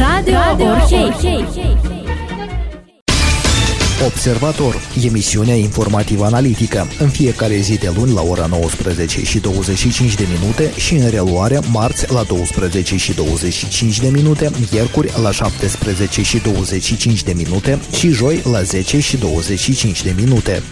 Radio, Radio Orhei. Orhei. Observator, emisiunea informativă analitică, în fiecare zi de luni la ora 19 și 25 de minute și în reluare marți la 12 și 25 de minute, miercuri la 17 și 25 de minute și joi la 10 și 25 de minute.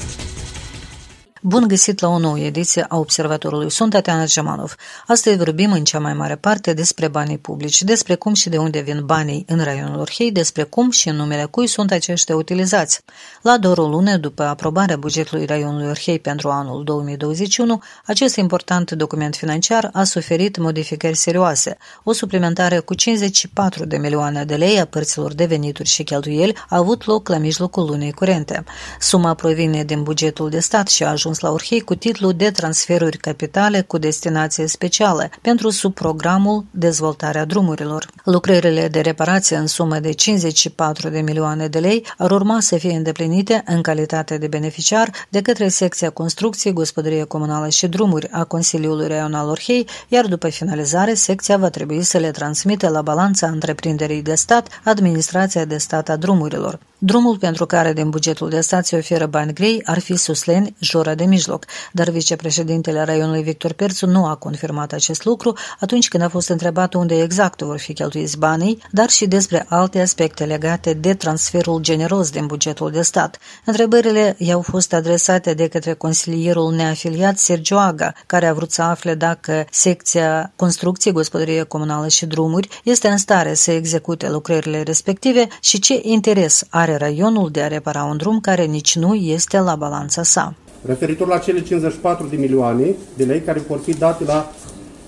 Bun găsit la o nouă ediție a Observatorului. Sunt Tatiana Gemanov. Astăzi vorbim în cea mai mare parte despre banii publici, despre cum și de unde vin banii în raionul Orhei, despre cum și în numele cui sunt aceștia utilizați. La doar o lună după aprobarea bugetului raionului Orhei pentru anul 2021, acest important document financiar a suferit modificări serioase. O suplimentare cu 54 de milioane de lei a părților de venituri și cheltuieli a avut loc la mijlocul lunii curente. Suma provine din bugetul de stat și a ajuns ajuns la Urhei cu titlul de transferuri capitale cu destinație specială pentru subprogramul Dezvoltarea drumurilor. Lucrările de reparație în sumă de 54 de milioane de lei ar urma să fie îndeplinite în calitate de beneficiar de către secția construcție, gospodărie comunală și drumuri a Consiliului Raional Orhei, iar după finalizare, secția va trebui să le transmită la balanța întreprinderii de stat administrația de stat a drumurilor. Drumul pentru care din bugetul de stat se oferă bani grei ar fi Susleni, Jura de Mijloc, dar vicepreședintele raionului Victor Perțu nu a confirmat acest lucru atunci când a fost întrebat unde exact vor fi cheltuiți banii, dar și despre alte aspecte legate de transferul generos din bugetul de stat. Întrebările i-au fost adresate de către consilierul neafiliat Sergio Aga, care a vrut să afle dacă secția construcție, gospodărie comunală și drumuri este în stare să execute lucrările respective și ce interes are are raionul de a repara un drum care nici nu este la balanța sa. Referitor la cele 54 de milioane de lei care vor fi date la,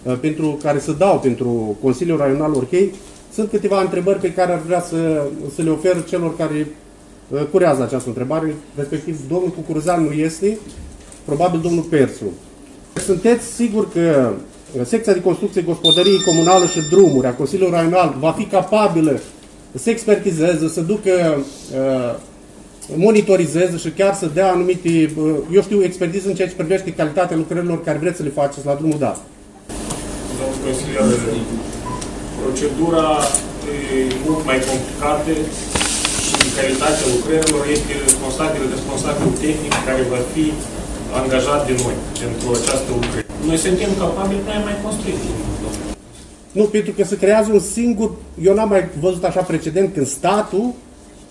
uh, pentru, care se dau pentru Consiliul Raional Orchei, sunt câteva întrebări pe care ar vrea să, să le ofer celor care uh, curează această întrebare, respectiv domnul Cucuruzan nu este, probabil domnul Persu. Sunteți sigur că uh, secția de construcție, gospodărie comunală și drumuri a Consiliului Raional va fi capabilă să expertizeze, să ducă, uh, monitorizeze și chiar să dea anumite, uh, eu știu, expertiză în ceea ce privește calitatea lucrărilor care vreți să le faceți la drumul dat. Domnul consilier, procedura e mult mai complicată și calitatea lucrărilor este responsabil, responsabil tehnic care va fi angajat de noi pentru această lucrare. Noi suntem capabili, noi am mai construit nu, pentru că se creează un singur, eu n-am mai văzut așa precedent când statul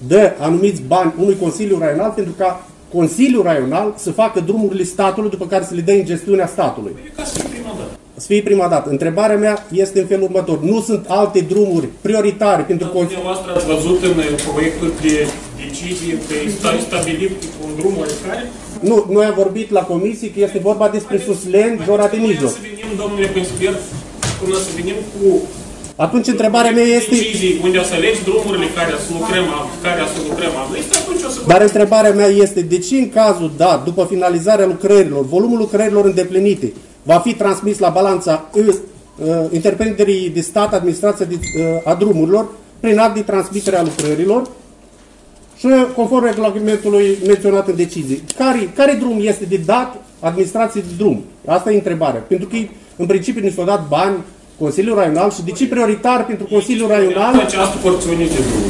dă anumiți bani unui Consiliu Raional pentru ca Consiliul Raional să facă drumurile statului după care să le dă în gestiunea statului. Ca să fie prima dată. Să fie prima dată. Întrebarea mea este în felul următor. Nu sunt alte drumuri prioritare pentru Consiliul? Dumneavoastră ați văzut în proiectul de decizie pe stabilit un drum care? Nu, noi am vorbit la comisie că este vorba despre Suslen, Jora de Mijloc. Să venim, domnule consilier, până să venim cu atunci întrebarea mea este... Decizii unde o să alegi drumurile care să lucrăm, care să lucrăm este atunci o să... Dar întrebarea mea este de ce în cazul dat, după finalizarea lucrărilor, volumul lucrărilor îndeplinite, va fi transmis la balanța uh, întreprinderii de stat, administrația de, uh, a drumurilor, prin act de transmitere a lucrărilor și conform regulamentului menționat în decizie. Care, care drum este de dat administrației de drum? Asta e întrebarea. Pentru că în principiu ni s-au dat bani Consiliul Raional și de ce prioritar pentru Consiliul Raional? Această porțiune de drum.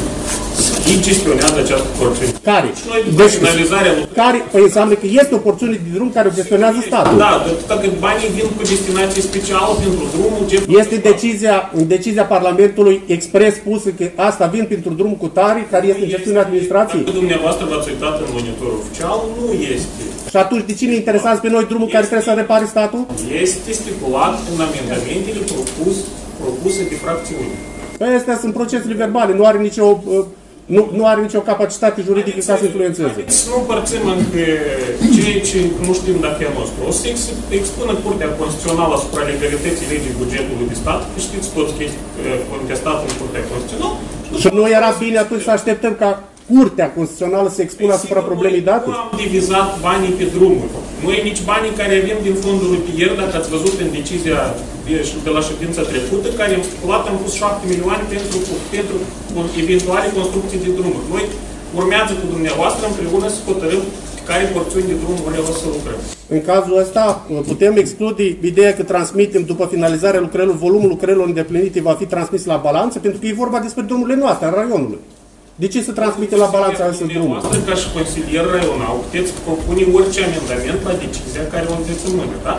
Ei gestionează această porțiune. Care? Și noi după deci, finalizarea care? Păi înseamnă că este o porțiune de drum care o gestionează statul. Da, dacă banii vin cu destinație specială pentru drumul... Ce este decizia, în decizia Parlamentului expres spusă că asta vin pentru drumul cu tare, care este în gestiunea administrației. Dacă dumneavoastră v-ați uitat în monitorul oficial, nu este. Și atunci de cine interesați pe noi drumul este, care trebuie să repare statul? Este stipulat în amendamentele propus, propuse de fracțiune. Păi astea sunt procesele verbale, nu are nicio uh, nu, nu are nicio capacitate juridică ca să influențeze. Să nu împărțim încă ceea ce nu știm dacă e nostru. O să expună Curtea Constituțională asupra legalității legii bugetului de stat. Știți toți că este contestat în Curtea Constituțională. Și nu era bine atunci să așteptăm ca Curtea Constituțională se expună asupra problemei date? Nu am divizat banii pe drumuri. Nu e nici banii care avem din fondul rutier, dacă ați văzut în decizia de la ședința trecută, care am stipulat, am pus 7 milioane pentru, pentru eventuale construcții de drumuri. Noi urmează cu dumneavoastră împreună să hotărâm care porțiuni de drum vrem să lucrăm. În cazul ăsta putem exclude ideea că transmitem după finalizarea lucrărilor, volumul lucrărilor îndeplinite va fi transmis la balanță, pentru că e vorba despre drumurile noastre, a raionului. De ce să transmite la balanță alții drumul? Noastră, ca și consilier raional, puteți propune orice amendament la decizia care o aveți în mână, da?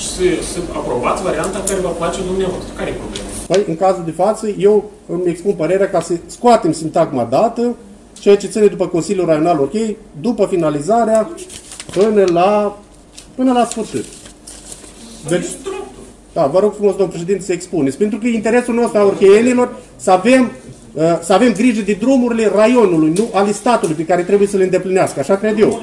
Și să, să aprobați varianta care vă place dumneavoastră. Care e problema? Păi, în cazul de față, eu îmi expun părerea ca să scoatem sintagma dată, ceea ce ține după Consiliul Raional ok, după finalizarea până la, până la sfârșit. Deci, da, vă rog frumos, domnul președinte, să expuneți. Pentru că e interesul nostru a orcheienilor să avem Uh, să avem grijă de drumurile raionului, nu ale statului pe care trebuie să le îndeplinească. Așa cred eu.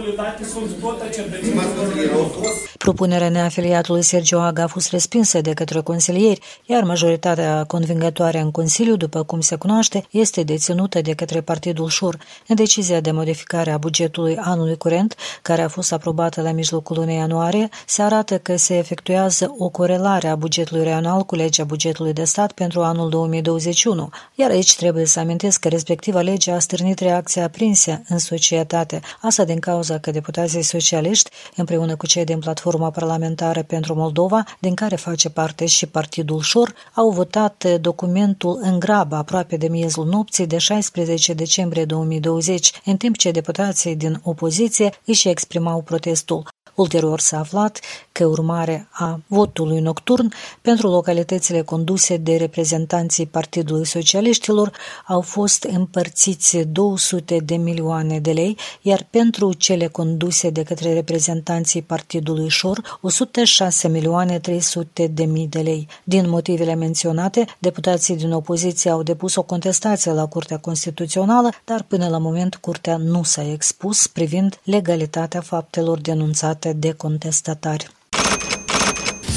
Propunerea neafiliatului Sergio Aga a fost respinsă de către consilieri, iar majoritatea convingătoare în Consiliu, după cum se cunoaște, este deținută de către Partidul Șur. În decizia de modificare a bugetului anului curent, care a fost aprobată la mijlocul lunii ianuarie, se arată că se efectuează o corelare a bugetului regional cu legea bugetului de stat pentru anul 2021, iar aici trebuie Trebuie să amintesc că respectiva lege a stârnit reacția aprinse în societate, asta din cauza că deputații socialiști, împreună cu cei din platforma parlamentară pentru Moldova, din care face parte și Partidul Șor, au votat documentul în grabă aproape de miezul nopții de 16 decembrie 2020, în timp ce deputații din opoziție își exprimau protestul. Ulterior s-a aflat că urmare a votului nocturn pentru localitățile conduse de reprezentanții Partidului Socialiștilor au fost împărțiți 200 de milioane de lei, iar pentru cele conduse de către reprezentanții Partidului Șor 106 milioane 300 de mii de lei. Din motivele menționate, deputații din opoziție au depus o contestație la Curtea Constituțională, dar până la moment Curtea nu s-a expus privind legalitatea faptelor denunțate parte de contestatari.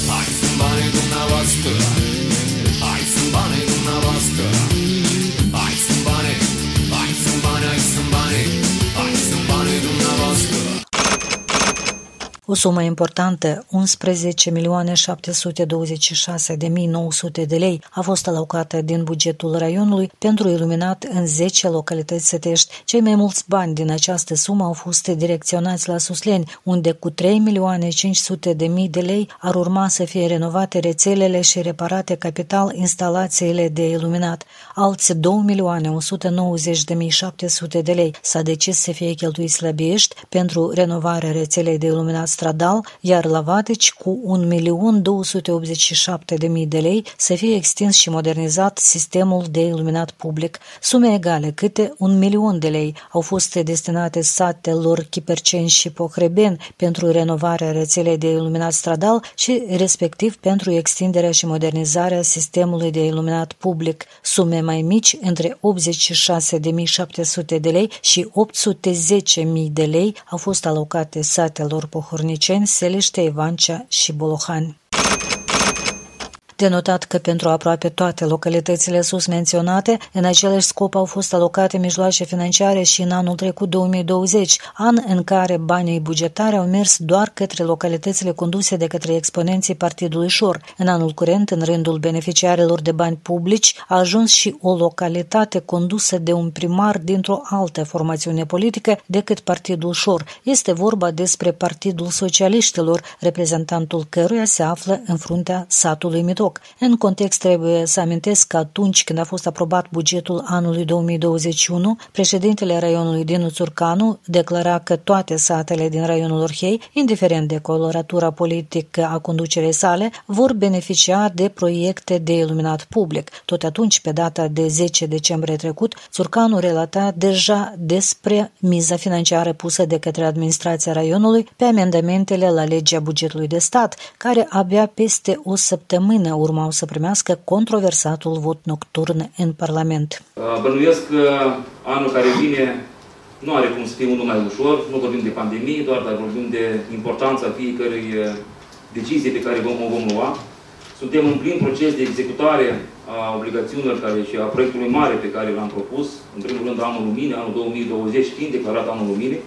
Hai sunt banii dumneavoastră, O sumă importantă, 11.726.900 de lei, a fost alocată din bugetul raionului pentru iluminat în 10 localități sătești. Cei mai mulți bani din această sumă au fost direcționați la Susleni, unde cu 3.500.000 de lei ar urma să fie renovate rețelele și reparate capital instalațiile de iluminat. Alți 2.190.700 de lei s-a decis să fie cheltuiți la Biești pentru renovarea rețelei de iluminat stradal, iar la Vateci cu 1.287.000 de lei să fie extins și modernizat sistemul de iluminat public. Sume egale, câte un milion de lei, au fost destinate satelor Chiperceni și Pohreben pentru renovarea rețelei de iluminat stradal și respectiv pentru extinderea și modernizarea sistemului de iluminat public. Sume mai mici, între 86.700 de lei și 810.000 de lei, au fost alocate satelor Pohorni Municeni, Selește, Ivancea și Bolohani. De notat că pentru aproape toate localitățile sus menționate, în același scop au fost alocate mijloace financiare și în anul trecut 2020, an în care banii bugetare au mers doar către localitățile conduse de către exponenții Partidului Șor. În anul curent, în rândul beneficiarilor de bani publici, a ajuns și o localitate condusă de un primar dintr-o altă formațiune politică decât Partidul Șor. Este vorba despre Partidul Socialiștilor, reprezentantul căruia se află în fruntea satului Mitoc loc. În context trebuie să amintesc că atunci când a fost aprobat bugetul anului 2021, președintele raionului Dinu Țurcanu declara că toate satele din raionul Orhei, indiferent de coloratura politică a conducerii sale, vor beneficia de proiecte de iluminat public. Tot atunci, pe data de 10 decembrie trecut, Țurcanu relata deja despre miza financiară pusă de către administrația raionului pe amendamentele la legea bugetului de stat, care abia peste o săptămână urmau să primească controversatul vot nocturn în Parlament. Bănuiesc că anul care vine nu are cum să fie unul mai ușor, nu vorbim de pandemie, doar dar vorbim de importanța fiecărei decizie pe care vom, o vom lua. Suntem în plin proces de executare a obligațiunilor care și a proiectului mare pe care l-am propus, în primul rând anul luminii, anul 2020 fiind declarat anul luminii,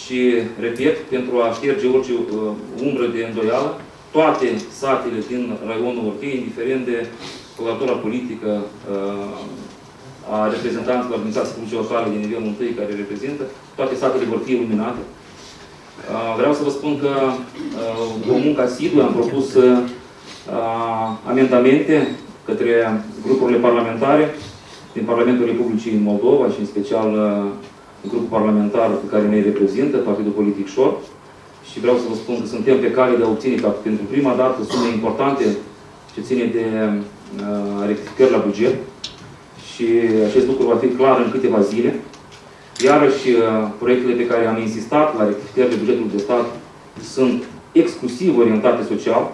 și, repet, pentru a șterge orice uh, umbră de îndoială, toate satele din raionul Orchei, indiferent de coloratura politică uh, a reprezentanților administrației publice locale din nivelul întâi care reprezintă, toate satele vor fi iluminate. Vreau să vă spun că cu muncă asiduă am propus amendamente către grupurile parlamentare din Parlamentul Republicii Moldova și în special grupul parlamentar pe care ne reprezintă, Partidul Politic Șor. Și vreau să vă spun că suntem pe cale de a obține ca pentru prima dată sume importante ce ține de uh, rectificări la buget. Și acest lucru va fi clar în câteva zile. Iarăși, uh, proiectele pe care am insistat la rectificările bugetului de stat sunt exclusiv orientate social,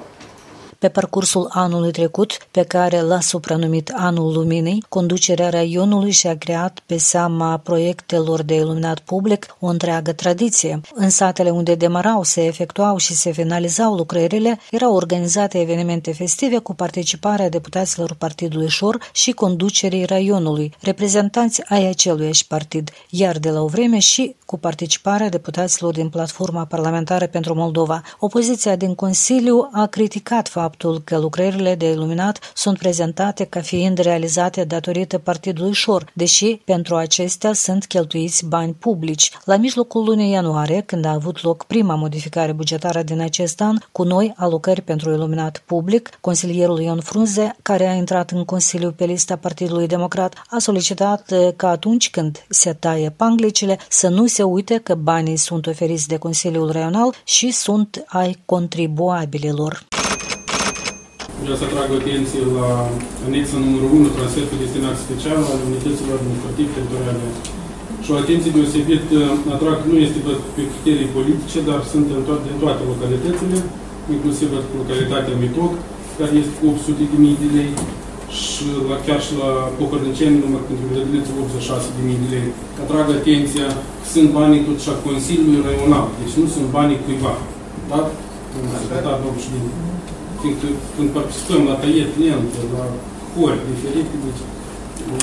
pe parcursul anului trecut, pe care l-a supranumit Anul Luminei, conducerea raionului și-a creat pe seama proiectelor de iluminat public o întreagă tradiție. În satele unde demarau, se efectuau și se finalizau lucrările, erau organizate evenimente festive cu participarea deputaților Partidului Șor și conducerii raionului, reprezentanți ai aceluiași partid, iar de la o vreme și cu participarea deputaților din Platforma Parlamentară pentru Moldova. Opoziția din Consiliu a criticat faptul faptul că lucrările de iluminat sunt prezentate ca fiind realizate datorită Partidului Șor, deși pentru acestea sunt cheltuiți bani publici. La mijlocul lunii ianuarie, când a avut loc prima modificare bugetară din acest an, cu noi alocări pentru iluminat public, consilierul Ion Frunze, care a intrat în Consiliu pe lista Partidului Democrat, a solicitat ca atunci când se taie panglicile să nu se uite că banii sunt oferiți de Consiliul Regional și sunt ai contribuabililor. Vreau să atrag atenție la anexa numărul 1, transfer pe destinații speciale ale unităților administrative teritoriale. Și o atenție deosebit uh, atrag nu este pe criterii politice, dar sunt în toate, în toate localitățile, inclusiv localitatea Mitoc, care este cu 800 de mii de lei, și la, chiar și la Pocărniceni, număr pentru grădiniță 86 de mii de lei. Atrag atenția că sunt banii tot și a Consiliului Raional, deci nu sunt banii cuiva. Da? Secretar, domnul președinte fiindcă când participăm la tăiet lente, la hori diferite, deci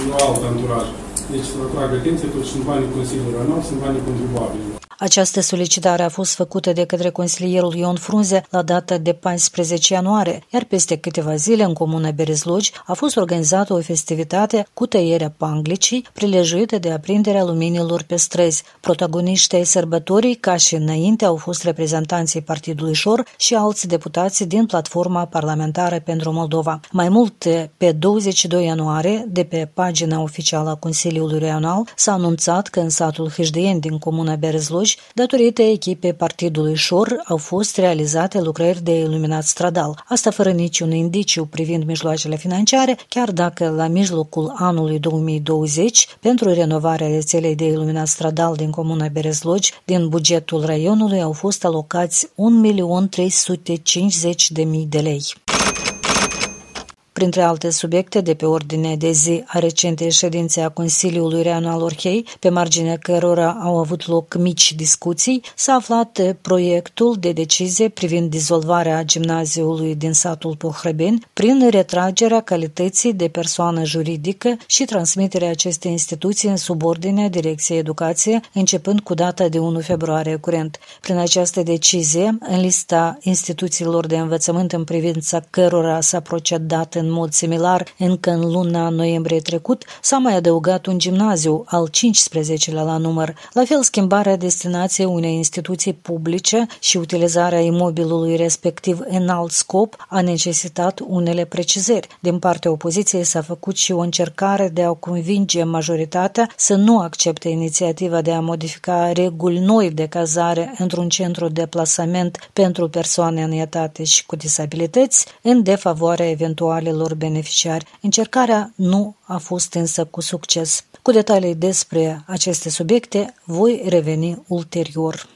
un alt anturaj. Deci să atrag atenție, toți sunt banii Consiliului Ranal, sunt banii contribuabililor. Această solicitare a fost făcută de către consilierul Ion Frunze la data de 14 ianuarie, iar peste câteva zile în comuna Berezlogi a fost organizată o festivitate cu tăierea panglicii, prilejuită de aprinderea luminilor pe străzi. Protagoniștii ai sărbătorii, ca și înainte, au fost reprezentanții Partidului Șor și alți deputați din platforma parlamentară pentru Moldova. Mai mult, pe 22 ianuarie, de pe pagina oficială a Consiliului Regional, s-a anunțat că în satul Hâșdien din comuna Berezlogi Cluj, datorită echipei Partidului Șor, au fost realizate lucrări de iluminat stradal. Asta fără niciun indiciu privind mijloacele financiare, chiar dacă la mijlocul anului 2020, pentru renovarea rețelei de iluminat stradal din comuna Berezlogi, din bugetul raionului au fost alocați 1.350.000 de lei. Printre alte subiecte de pe ordine de zi a recentei ședințe a Consiliului Reanual Orhei, pe marginea cărora au avut loc mici discuții, s-a aflat proiectul de decizie privind dizolvarea gimnaziului din satul Pohrebeni prin retragerea calității de persoană juridică și transmiterea acestei instituții în subordinea Direcției Educație, începând cu data de 1 februarie curent. Prin această decizie, în lista instituțiilor de învățământ în privința cărora s-a procedat în în mod similar încă în luna noiembrie trecut, s-a mai adăugat un gimnaziu, al 15-lea la număr. La fel, schimbarea destinației unei instituții publice și utilizarea imobilului respectiv în alt scop a necesitat unele precizări. Din partea opoziției s-a făcut și o încercare de a convinge majoritatea să nu accepte inițiativa de a modifica reguli noi de cazare într-un centru de plasament pentru persoane în etate și cu disabilități, în defavoarea eventuale viitorilor beneficiari. Încercarea nu a fost însă cu succes. Cu detalii despre aceste subiecte voi reveni ulterior.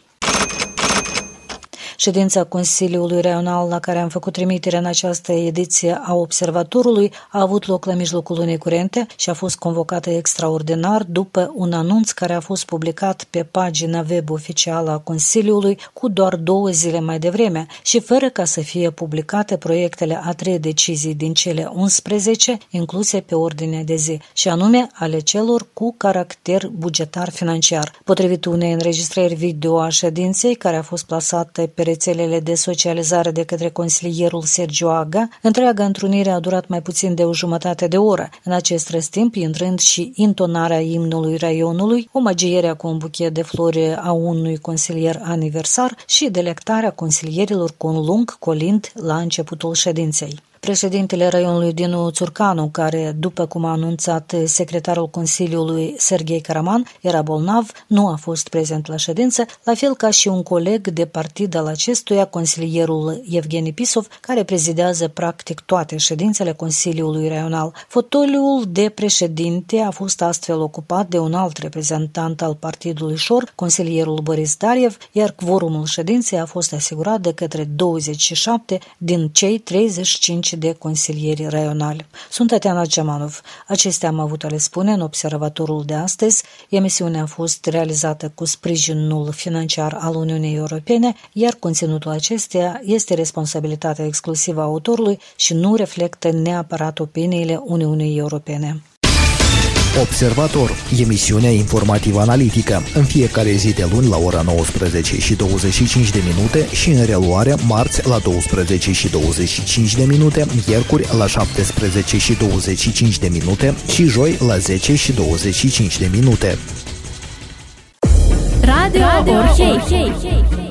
Ședința Consiliului Regional la care am făcut trimitere în această ediție a Observatorului a avut loc la mijlocul lunii curente și a fost convocată extraordinar după un anunț care a fost publicat pe pagina web oficială a Consiliului cu doar două zile mai devreme și fără ca să fie publicate proiectele a trei decizii din cele 11 incluse pe ordine de zi, și anume ale celor cu caracter bugetar financiar. Potrivit unei înregistrări video a ședinței care a fost plasată pe rețelele de socializare de către consilierul Sergio Aga, întreaga întrunire a durat mai puțin de o jumătate de oră. În acest răstimp, intrând și intonarea imnului raionului, omagierea cu un buchet de flori a unui consilier aniversar și delectarea consilierilor cu un lung colind la începutul ședinței. Președintele raionului Dinu Țurcanu, care, după cum a anunțat secretarul Consiliului Serghei Caraman, era bolnav, nu a fost prezent la ședință, la fel ca și un coleg de partid al acestuia, consilierul Evgeni Pisov, care prezidează practic toate ședințele Consiliului Raional. Fotoliul de președinte a fost astfel ocupat de un alt reprezentant al partidului Șor, consilierul Boris Dariev, iar quorumul ședinței a fost asigurat de către 27 din cei 35 și de consilieri raionali. Sunt Tatiana Gemanov. Acestea am avut a le spune în observatorul de astăzi. Emisiunea a fost realizată cu sprijinul financiar al Uniunii Europene, iar conținutul acesteia este responsabilitatea exclusivă a autorului și nu reflectă neapărat opiniile Uniunii Europene. Observator, emisiunea informativă analitică, în fiecare zi de luni la ora 19 și 25 de minute și în reluare marți la 12 și 25 de minute, miercuri la 17 și 25 de minute și joi la 10 și 25 de minute. Radio, Radio Orhei.